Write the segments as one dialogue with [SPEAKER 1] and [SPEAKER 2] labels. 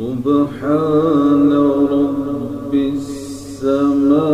[SPEAKER 1] سبحان رب السماوات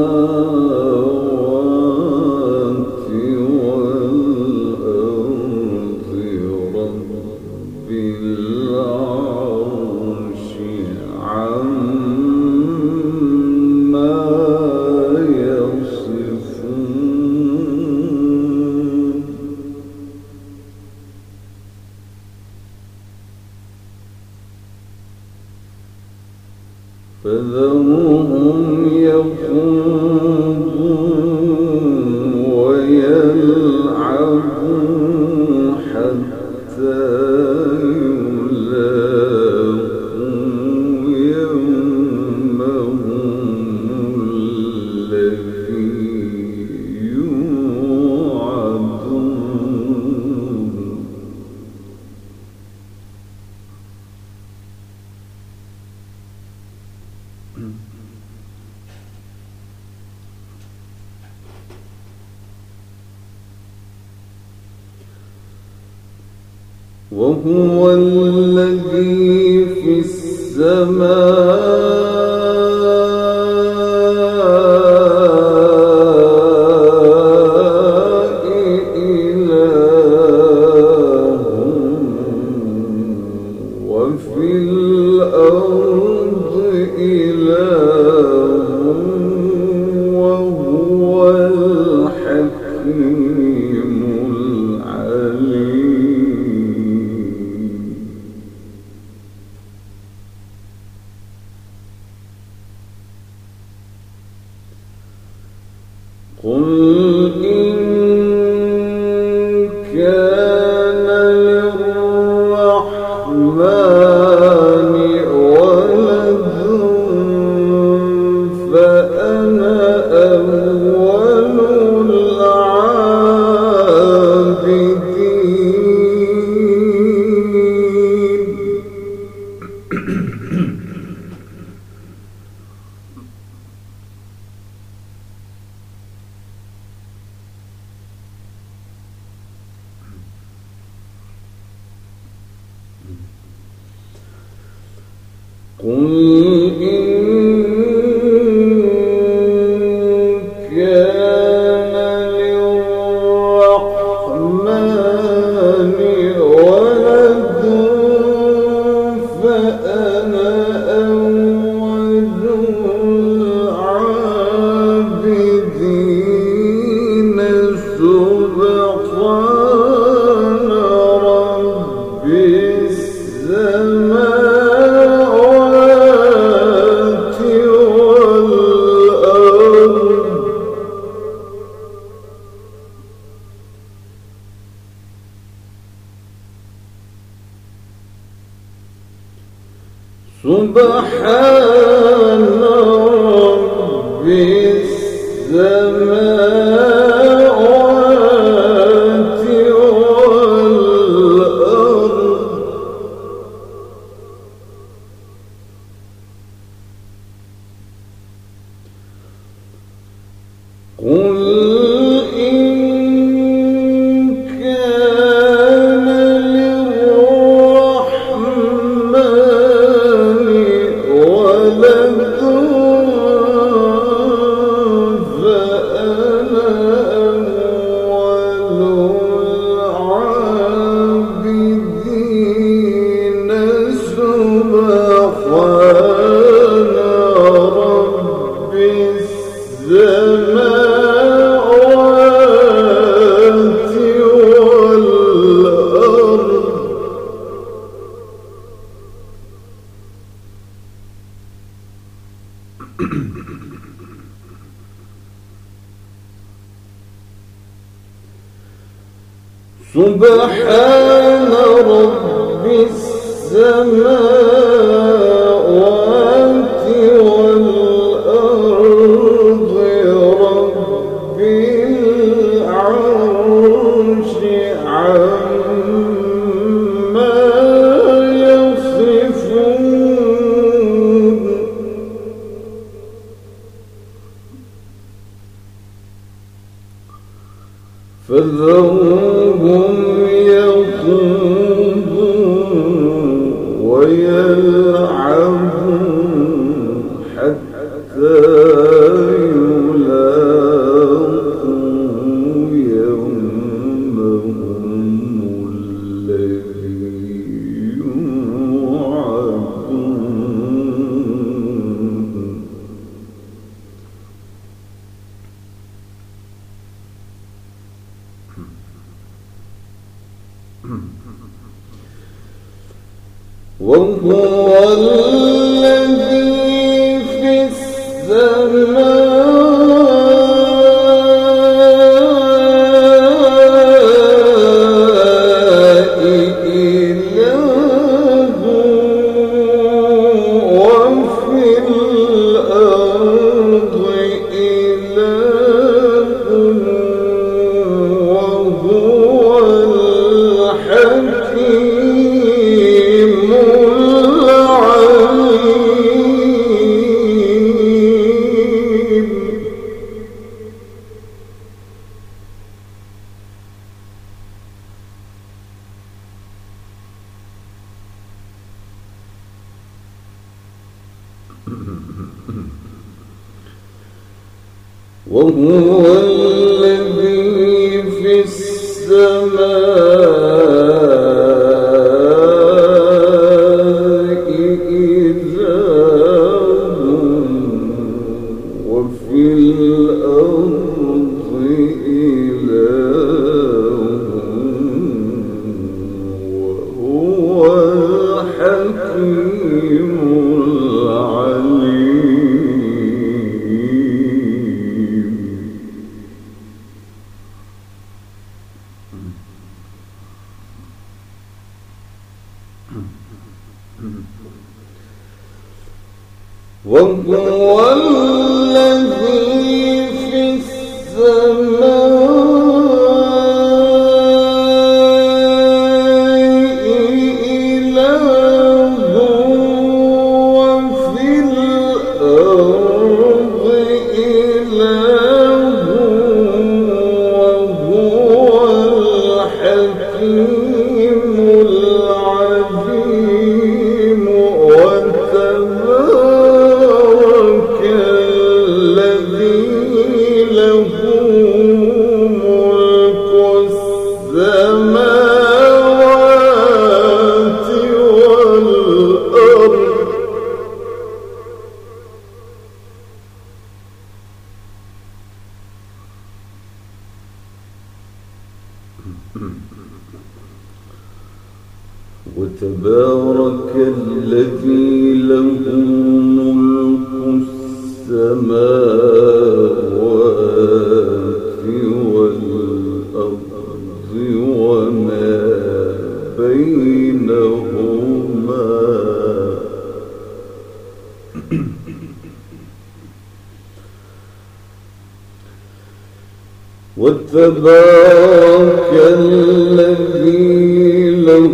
[SPEAKER 1] ثم وهو وتبارك الذي له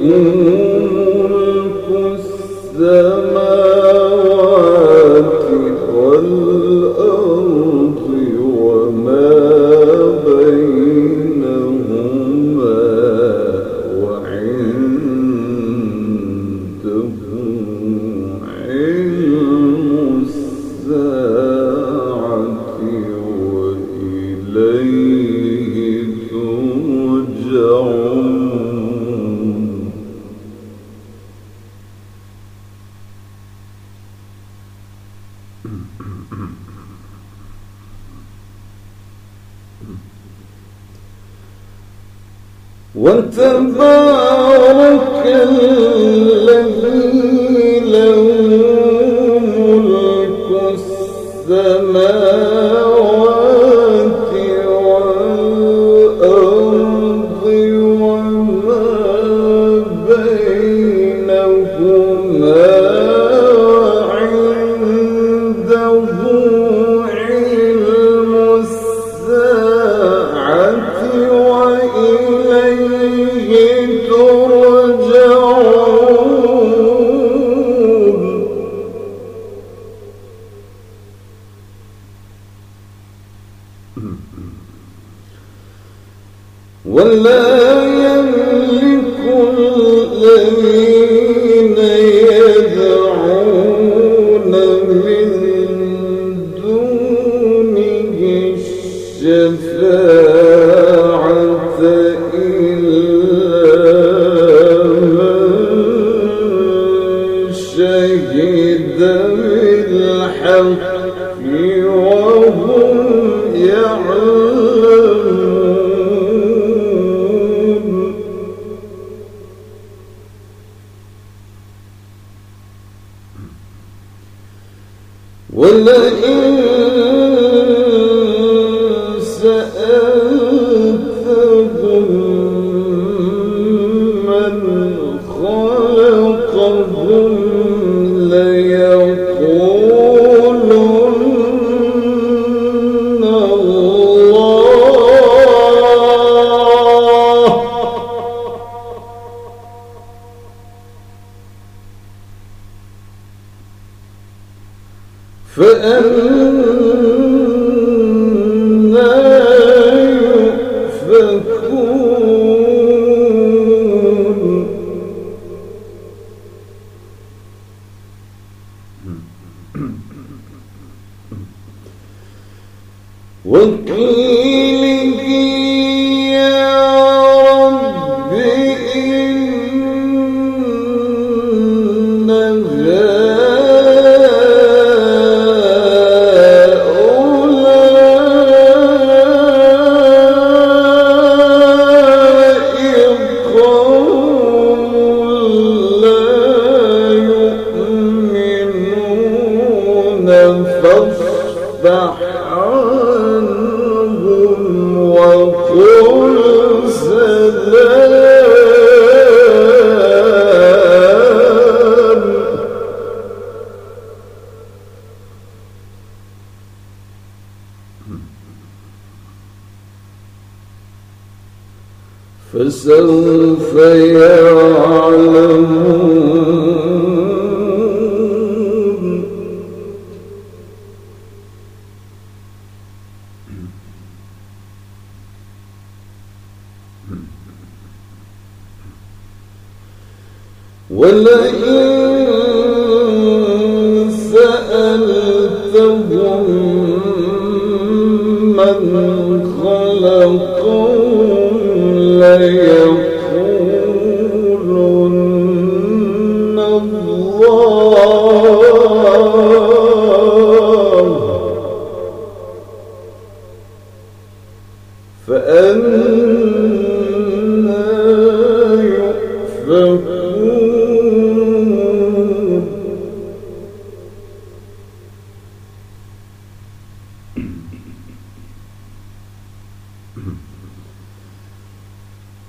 [SPEAKER 1] فسوف يعلمون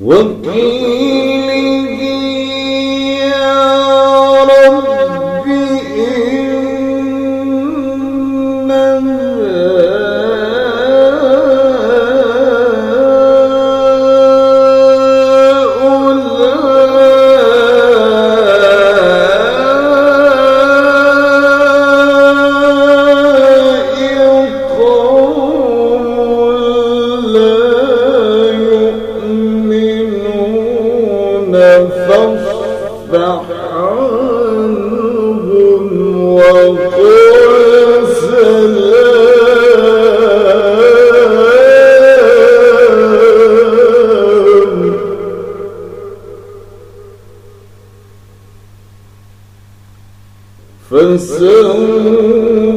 [SPEAKER 1] وقيله فسوف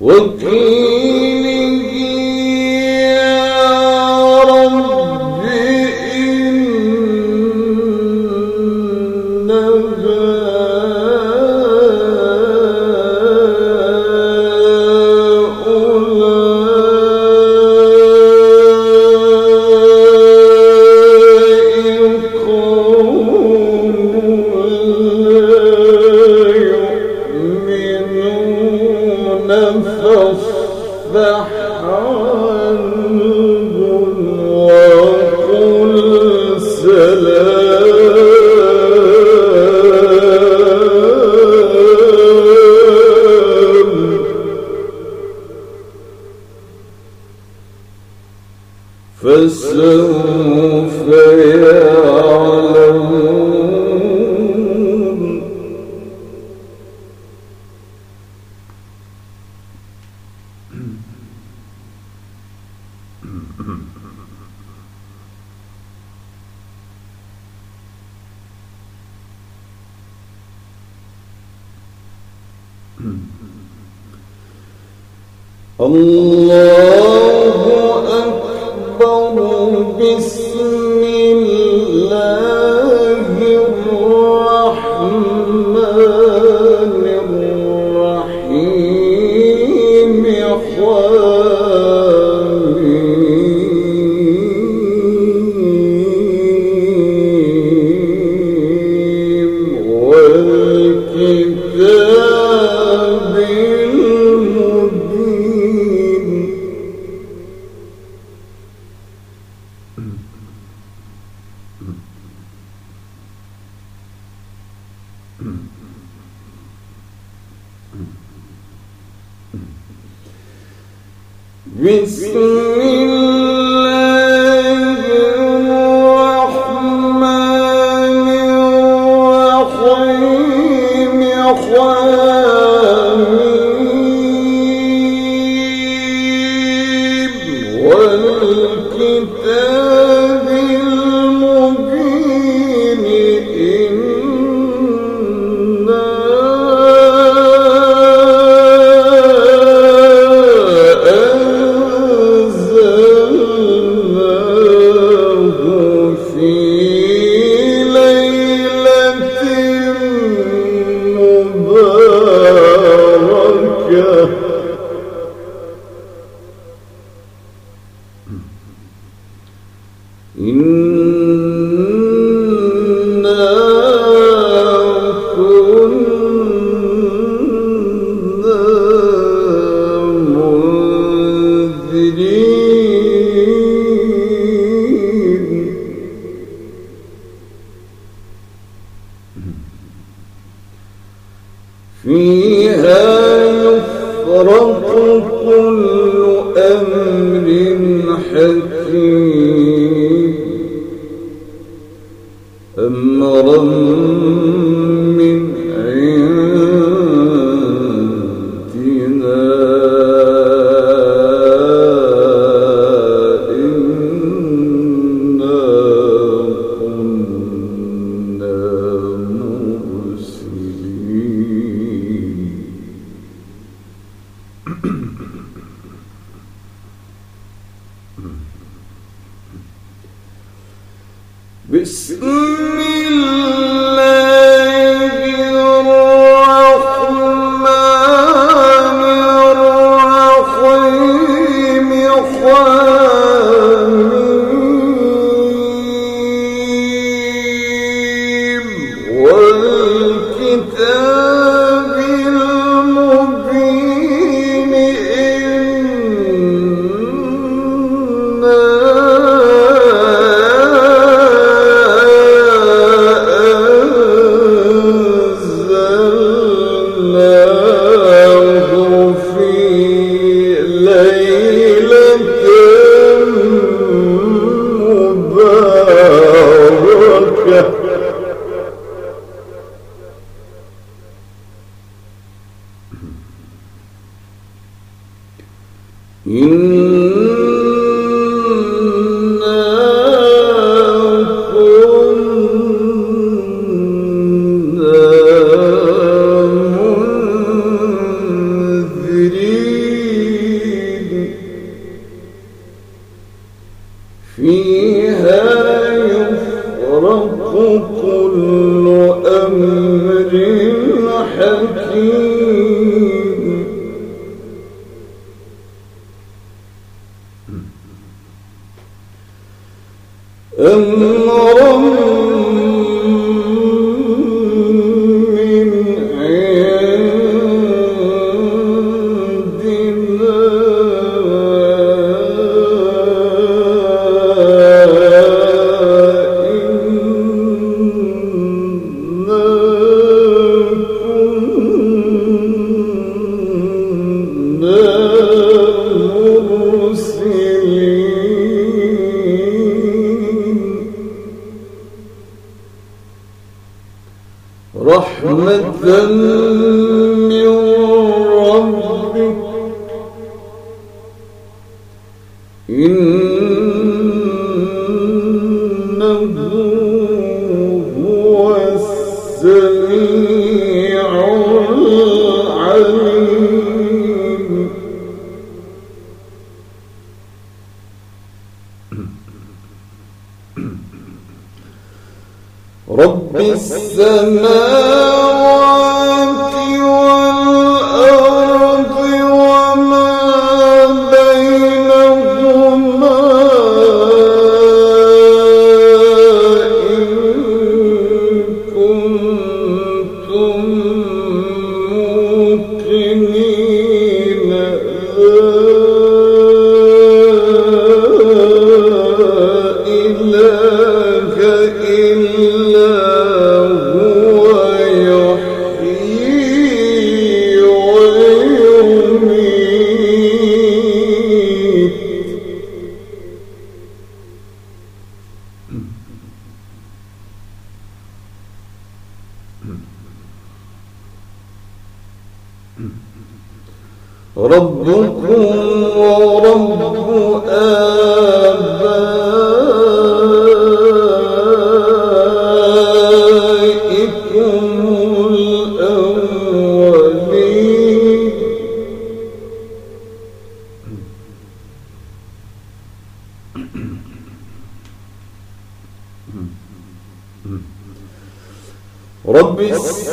[SPEAKER 1] وكيل ಒಂದು والكتاب 嗯。رب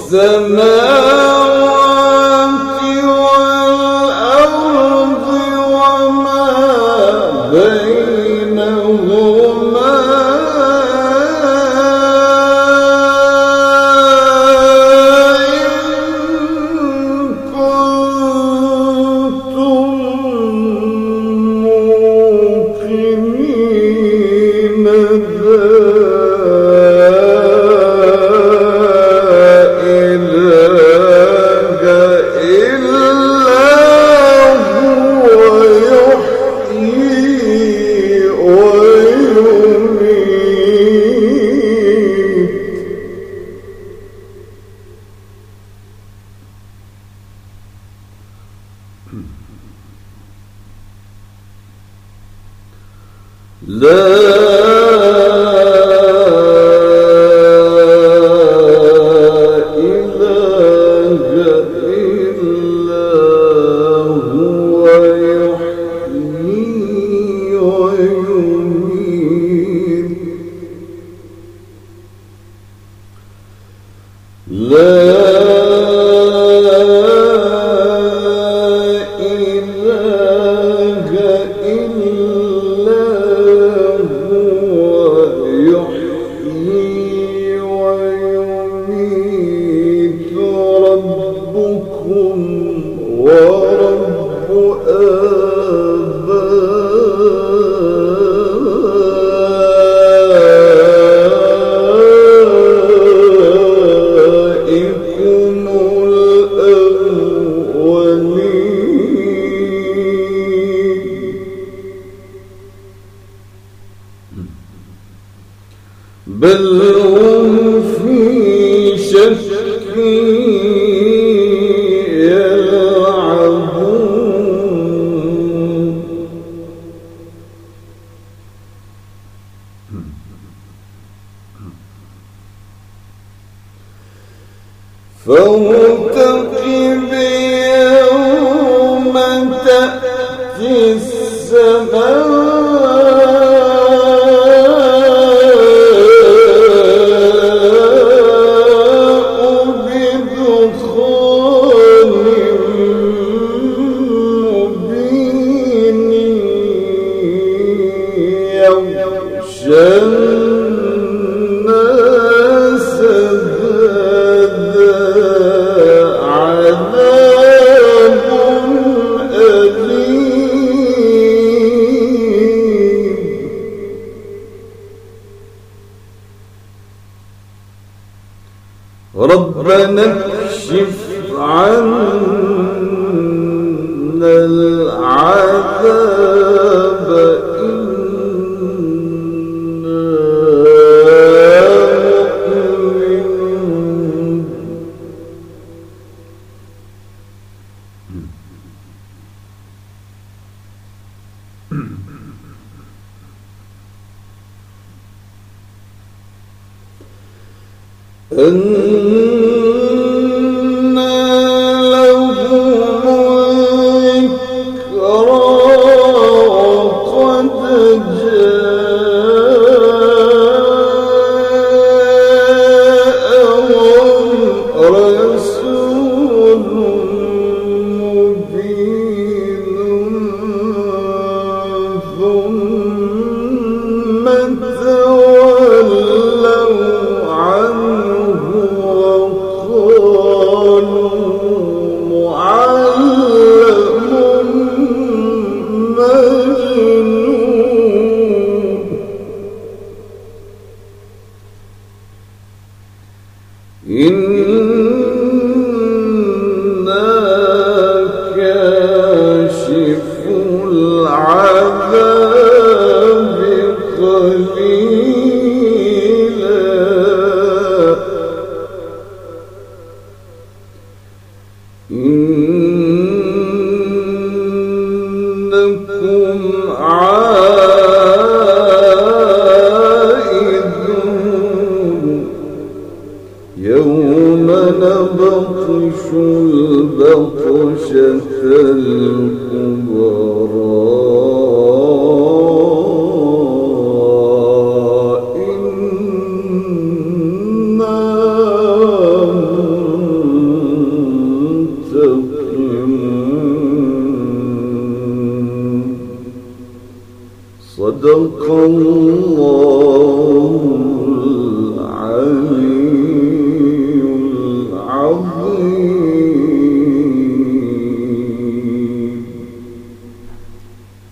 [SPEAKER 1] السماوات Kur'an'ın